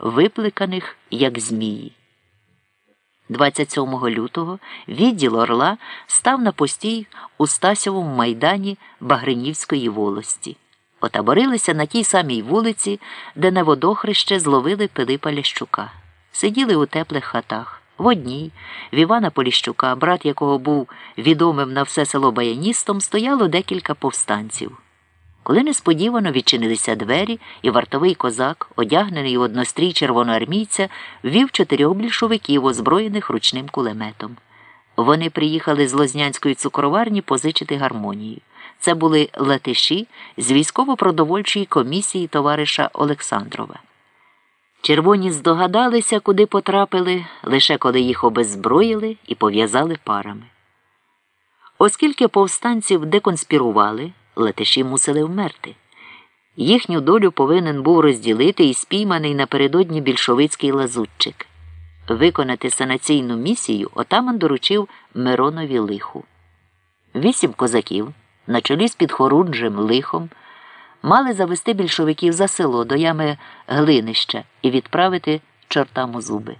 випликаних, як змії. 27 лютого відділ Орла став на постій у Стасьовому майдані Багринівської волості. Отаборилися на тій самій вулиці, де на водохреще зловили Пилипа Лящука. Сиділи у теплих хатах. В одній в Івана Поліщука, брат якого був відомим на все село баяністом, стояло декілька повстанців. Коли несподівано відчинилися двері, і вартовий козак, одягнений у однострій червоноармійця, ввів чотирьох більшовиків, озброєних ручним кулеметом. Вони приїхали з Лознянської цукроварні позичити гармонію. Це були латиші з військово-продовольчої комісії товариша Олександрова. Червоні здогадалися, куди потрапили, лише коли їх обеззброїли і пов'язали парами. Оскільки повстанців деконспірували, латиші мусили вмерти. Їхню долю повинен був розділити і спійманий напередодні більшовицький лазутчик. Виконати санаційну місію отаман доручив Миронові лиху. Вісім козаків на чолі з підхорунжем лихом мали завести більшовиків за село до ями глинища і відправити чортам у зуби.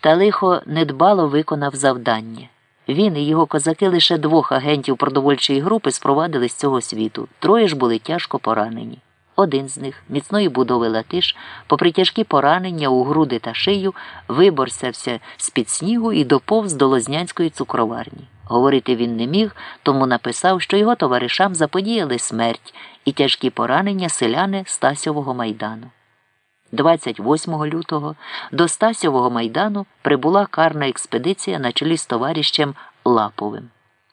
Та лихо недбало виконав завдання. Він і його козаки лише двох агентів продовольчої групи спровадили з цього світу. Троє ж були тяжко поранені. Один з них, міцної будови латиш, попри тяжкі поранення у груди та шию, виборсявся з-під снігу і доповз до Лознянської цукроварні. Говорити він не міг, тому написав, що його товаришам заподіяли смерть і тяжкі поранення селяни Стасьового майдану. 28 лютого до Стасьового майдану прибула карна експедиція на чолі з товаришем Лаповим.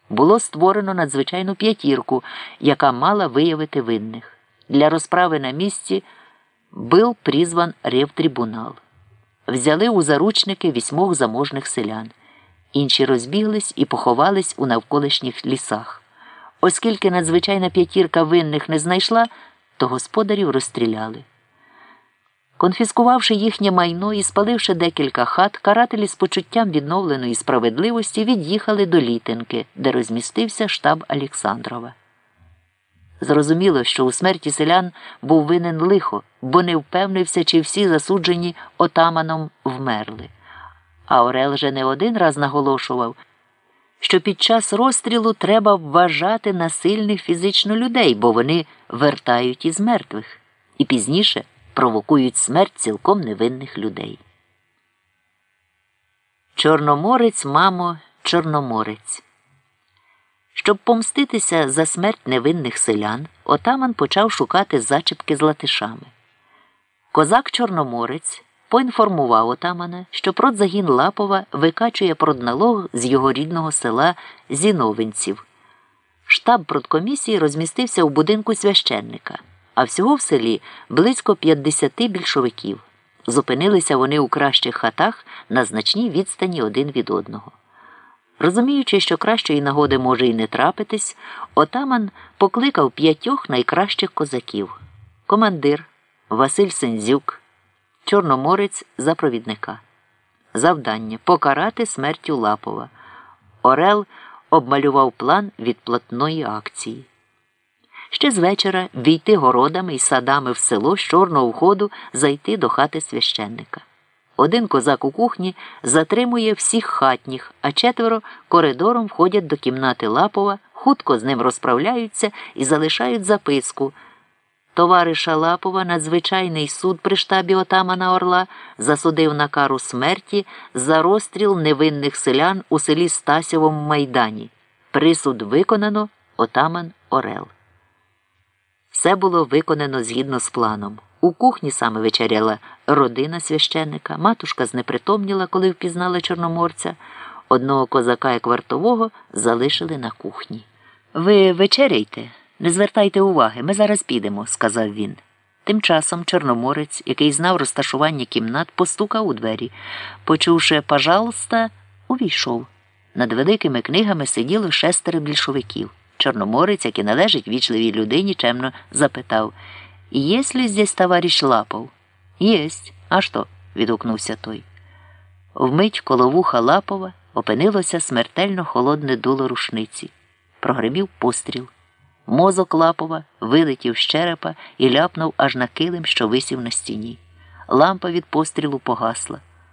Було створено надзвичайну п'ятірку, яка мала виявити винних. Для розправи на місці був призван ревтрибунал. Взяли у заручники вісьмох заможних селян. Інші розбіглись і поховались у навколишніх лісах. Оскільки надзвичайна п'ятірка винних не знайшла, то господарів розстріляли. Конфіскувавши їхнє майно і спаливши декілька хат, карателі з почуттям відновленої справедливості від'їхали до літинки, де розмістився штаб Олександрова. Зрозуміло, що у смерті селян був винен лихо, бо не впевнився, чи всі засуджені отаманом вмерли. А Орел же не один раз наголошував, що під час розстрілу треба вважати насильних фізично людей, бо вони вертають із мертвих, і пізніше провокують смерть цілком невинних людей. Чорноморець, мамо, Чорноморець. Щоб помститися за смерть невинних селян, отаман почав шукати зачіпки з латишами. Козак Чорноморець поінформував отамана, що продзагін Лапова викачує продналог з його рідного села Зіновинців. Штаб продкомісії розмістився у будинку священника, а всього в селі близько 50 більшовиків. Зупинилися вони у кращих хатах на значній відстані один від одного. Розуміючи, що кращої нагоди може і не трапитись, отаман покликав п'ятьох найкращих козаків командир Василь Сензюк, Чорноморець за провідника. Завдання покарати смертю Лапова. Орел обмалював план відплатної акції. Ще з вечора війти городами і садами в село з чорного входу зайти до хати священника. Один козак у кухні затримує всіх хатніх, а четверо коридором входять до кімнати Лапова, хутко з ним розправляються і залишають записку. Товариша Лапова надзвичайний суд при штабі отамана Орла засудив на кару смерті за розстріл невинних селян у селі Стасєвому майдані. Присуд виконано отаман Орел. Все було виконано згідно з планом. У кухні саме вечеряла родина священника, матушка знепритомніла, коли впізнала чорноморця. Одного козака як вартового залишили на кухні. Ви вечеряйте, не звертайте уваги, ми зараз підемо, сказав він. Тим часом Чорноморець, який знав розташування кімнат, постукав у двері. Почувши пожалуйста, увійшов. Над великими книгами сиділо шестеро більшовиків. Чорноморець, який належить вічливій людині, чемно запитав Есть ли здесь товарищ Лапов? Єсть. А що? відгукнувся той. Вмить коло вуха Лапова опинилося смертельно холодне дуло рушниці. Прогремів постріл. Мозок Лапова вилетів з черепа і ляпнув аж на килим, що висів на стіні. Лампа від пострілу погасла.